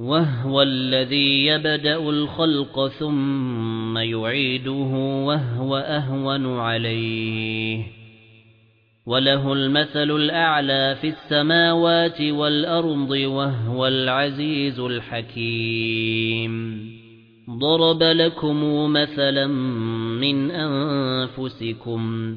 وَهُوَ الَّذِي يَبْدَأُ الْخَلْقَ ثُمَّ يُعِيدُهُ وَهُوَ أَهْوَنُ عَلَيْهِ وَلَهُ الْمَثَلُ الْأَعْلَى فِي السَّمَاوَاتِ وَالْأَرْضِ وَهُوَ الْعَزِيزُ الْحَكِيمُ ضَرَبَ لَكُمْ مَثَلًا مِنْ أَنفُسِكُمْ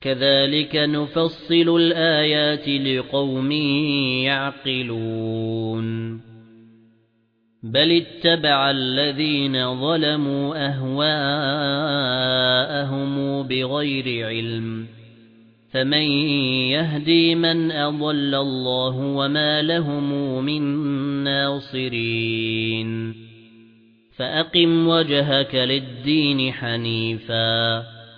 كَذَلِكَ نُفَصِّلُ الْآيَاتِ لِقَوْمٍ يَعْقِلُونَ. بَلِ اتَّبَعَ الَّذِينَ ظَلَمُوا أَهْوَاءَهُم بِغَيْرِ عِلْمٍ. فَمَن يَهْدِي مَن أَضَلَّ اللَّهُ وَمَا لَهُم مِّن نَّاصِرِينَ. فَأَقِمْ وَجْهَكَ لِلدِّينِ حَنِيفًا.